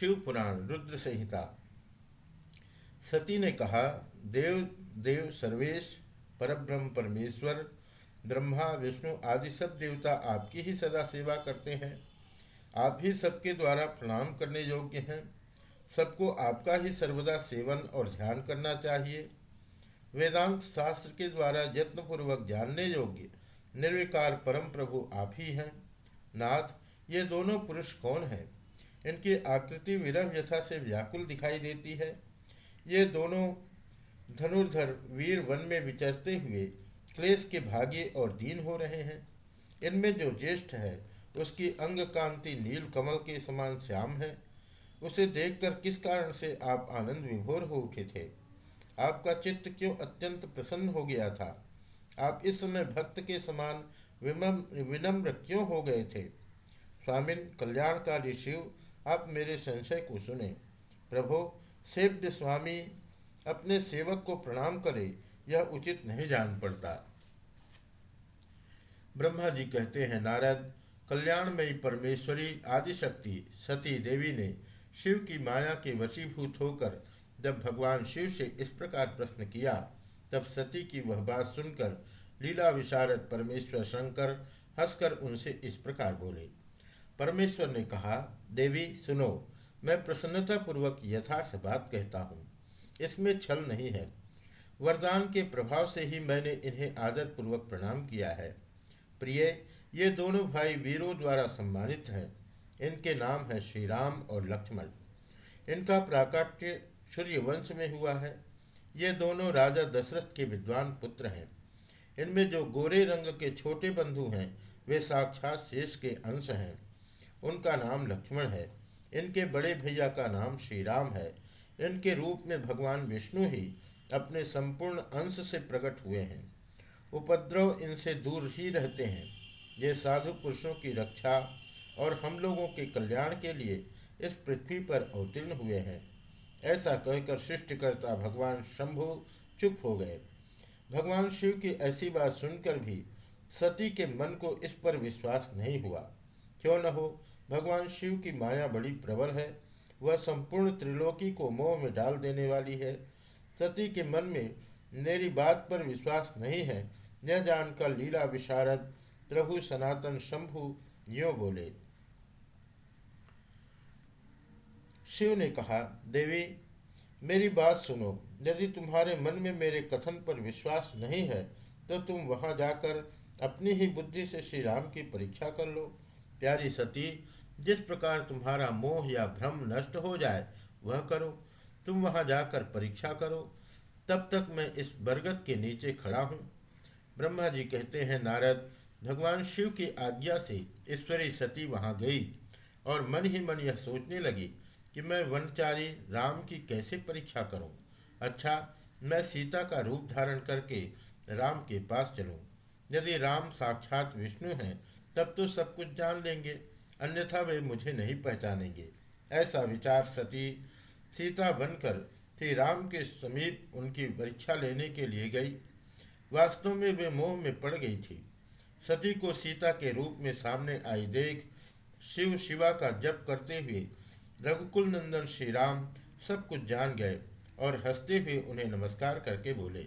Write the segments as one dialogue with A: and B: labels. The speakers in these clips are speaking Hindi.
A: शिव पुराण रुद्र संहिता। सती ने कहा, देव देव सर्वेश, परब्रह्म परमेश्वर, ब्रह्मा, विष्णु आदि सब देवता आपकी ही सदा सेवा करते हैं। आप ही सबके द्वारा प्रणाम करने योग्य हैं। सबको आपका ही सर्वदा सेवन और ध्यान करना चाहिए। वेदांत शास्त्र के द्वारा यत्नपूर्वक जानने योग्य, निर्विकार परम प्रभु आप ही हैं। नाथ, ये दोनों पुरुष कौन हैं? इनकी आकृति विरह व्यथा से व्याकुल दिखाई देती है। ये दोनों धनुर्धर वीर वन में विचरते हुए क्लेश के भागी और दीन हो रहे हैं। इनमें जो ज्येष्ठ है, उसकी अंग कांति नील कमल के समान श्याम है। उसे देखकर किस कारण से आप आनंद विभोर हो उठे थे? आपका चित्त क्यों अत्यंत प्रसन्न हो गया था? आप इस समय भक्त के समान विनम्र क्यों हो गए थे? स्वामिन, कल्याणकारी शिव आप मेरे संशय को सुने। प्रभो, सेव्य स्वामी, अपने सेवक को प्रणाम करे, यह उचित नहीं जान पड़ता। ब्रह्मा जी कहते हैं, नारद, कल्याणमयी परमेश्वरी, आदिशक्ति, सती देवी ने शिव की माया के वशीभूत होकर जब भगवान शिव से इस प्रकार प्रश्न किया, तब सती की वह बात सुनकर लीला विशारद परमेश्वर शंकर हंसकर उनसे इस प्रकार बोले परमेश्वर ने कहा, देवी, सुनो, मैं प्रसन्नता पूर्वक यथार्थ बात कहता हूँ। इसमें छल नहीं है। वरदान के प्रभाव से ही मैंने इन्हें आदर पूर्वक प्रणाम किया है। प्रिय, ये दोनों भाई वीरों द्वारा सम्मानित हैं। इनके नाम है श्री राम और लक्ष्मण। इनका प्राकट्य सूर्य वंश में हुआ है। ये दोनों राजा दशरथ के विद्वान पुत्र हैं। इनमें जो गोरे रंग के छोटे बंधु हैं, वे साक्षात शेष के अंश हैं। उनका नाम लक्ष्मण है। इनके बड़े भैया का नाम श्री राम है। इनके रूप में भगवान विष्णु ही अपने संपूर्ण अंश से प्रकट हुए हैं। उपद्रव इनसे दूर ही रहते हैं। ये साधु पुरुषों की रक्षा और हम लोगों के कल्याण के लिए इस पृथ्वी पर अवतीर्ण हुए हैं। ऐसा कहकर सृष्टिकर्ता भगवान शंभु चुप हो गए। भगवान शिव की ऐसी बात सुनकर भी सती के मन को इस पर विश्वास नहीं हुआ। क्यों न हो? भगवान शिव की माया बड़ी प्रबल है। वह संपूर्ण त्रिलोकी को मोह में डाल देने वाली है। सती के मन में मेरी बात पर विश्वास नहीं है। यह जानकर लीला विशारद, प्रभु सनातन शंभु, यो बोले, शिव ने कहा, देवी, मेरी बात सुनो। यदि तुम्हारे मन में मेरे कथन पर विश्वास नहीं है तो तुम वहाँ जाकर अपनी ही बुद्धि से श्री राम की परीक्षा कर लो। प्यारी सती जिस प्रकार तुम्हारा मोह या भ्रम नष्ट हो जाए, वह करो तुम वहाँ जाकर परीक्षा करो तब तक मैं इस बरगद के नीचे खड़ा हूँ ब्रह्मा जी कहते हैं, नारद, भगवान शिव की आज्ञा से ईश्वरी सती वहाँ गई और मन ही मन यह सोचने लगी कि मैं वनचारी राम की कैसे परीक्षा करूँ? अच्छा मैं सीता का रूप धारण करके राम के पास चलूँ। यदि राम साक्षात विष्णु हैं, तब तो सब कुछ जान लेंगे अन्यथा वे मुझे नहीं पहचानेंगे। ऐसा विचार सती, सीता बनकर श्री राम के समीप उनकी परीक्षा लेने के लिए गई। वास्तव में वे मोह में पड़ गई थी। सती को सीता के रूप में सामने आई देख, शिव शिवा का जप करते हुए रघुकुल नंदन श्री राम सब कुछ जान गए और हँसते हुए उन्हें नमस्कार करके बोले।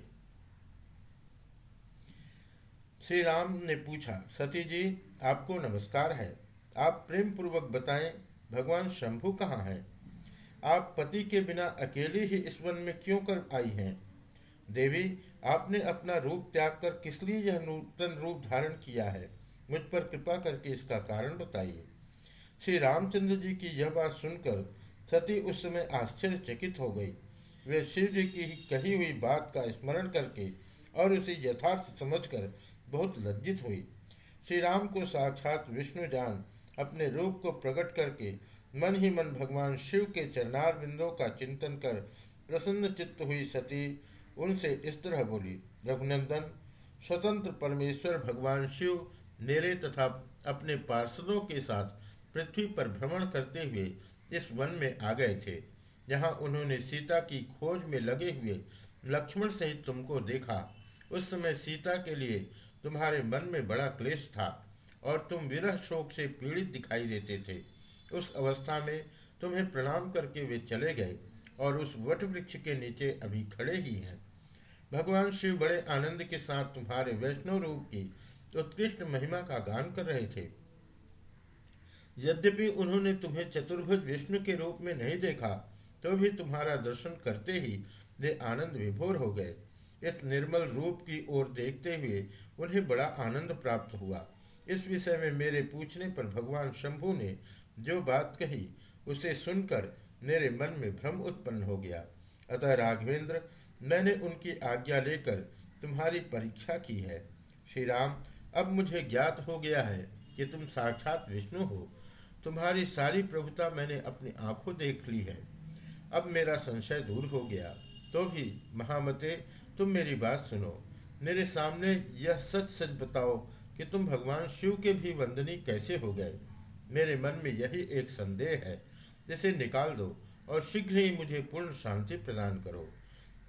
A: श्री राम ने पूछा, सती जी, आपको नमस्कार है। आप प्रेम पूर्वक बताएँ, भगवान शंभु कहाँ हैं? आप पति के बिना अकेले ही इस वन में क्यों कर आई हैं? देवी, आपने अपना रूप त्याग कर किस लिए यह नूतन रूप धारण किया है? मुझ पर कृपा करके इसका कारण बताइए। श्री रामचंद्र जी की यह बात सुनकर सती उस समय आश्चर्यचकित हो गई। वे शिव जी की कही हुई बात का स्मरण करके और उसे यथार्थ समझकर बहुत लज्जित हुई। श्री राम को साक्षात विष्णु जान अपने रूप को प्रकट करके मन ही मन भगवान शिव के चरणार बिंदों का चिंतन कर प्रसन्न चित्त हुई सती उनसे इस तरह बोली, रघुनंदन, स्वतंत्र परमेश्वर भगवान शिव मेरे तथा अपने पार्षदों के साथ पृथ्वी पर भ्रमण करते हुए इस वन में आ गए थे। जहाँ उन्होंने सीता की खोज में लगे हुए लक्ष्मण सहित तुमको देखा। उस समय सीता के लिए तुम्हारे मन में बड़ा क्लेश था। और तुम विरह शोक से पीड़ित दिखाई देते थे। उस अवस्था में तुम्हें प्रणाम करके वे चले गए और उस वट वृक्ष के नीचे अभी खड़े ही हैं। भगवान शिव बड़े आनंद के साथ तुम्हारे वैष्णव रूप की उत्कृष्ट महिमा का गान कर रहे थे। यद्यपि उन्होंने तुम्हें चतुर्भुज विष्णु के रूप में नहीं देखा तो भी तुम्हारा दर्शन करते ही वे आनंद विभोर हो गए। इस निर्मल रूप की ओर देखते हुए उन्हें बड़ा आनंद प्राप्त हुआ। इस विषय में मेरे पूछने पर भगवान शंभु ने जो बात कही, उसे सुनकर मेरे मन में भ्रम उत्पन्न हो गया। अतः राघवेंद्र, मैंने उनकी आज्ञा लेकर तुम्हारी परीक्षा की है। श्री राम अब मुझे ज्ञात हो गया है कि तुम साक्षात विष्णु हो। तुम्हारी सारी प्रभुता मैंने अपनी आँखों देख ली है। अब मेरा संशय दूर हो गया। तो भी, महामते, तुम मेरी बात सुनो। मेरे सामने यह सच सच बताओ कि तुम भगवान शिव के भी वंदनी कैसे हो गए? मेरे मन में यही एक संदेह है, जिसे निकाल दो और शीघ्र ही मुझे पूर्ण शांति प्रदान करो।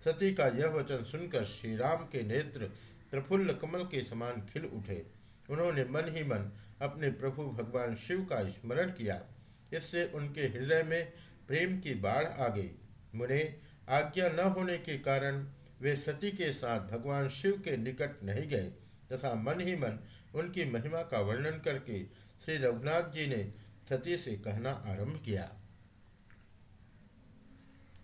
A: सती का यह वचन सुनकर श्री राम के नेत्र प्रफुल्ल कमल के समान खिल उठे। उन्होंने मन ही मन अपने प्रभु भगवान शिव का स्मरण किया। इससे उनके हृदय में प्रेम की बाढ़ आ गई। मुने, आज्ञा न होने के कारण वे सती के साथ भगवान शिव के निकट नहीं गए। तथा मन ही मन उनकी महिमा का वर्णन करके श्री रघुनाथ जी ने सती से कहना आरंभ किया।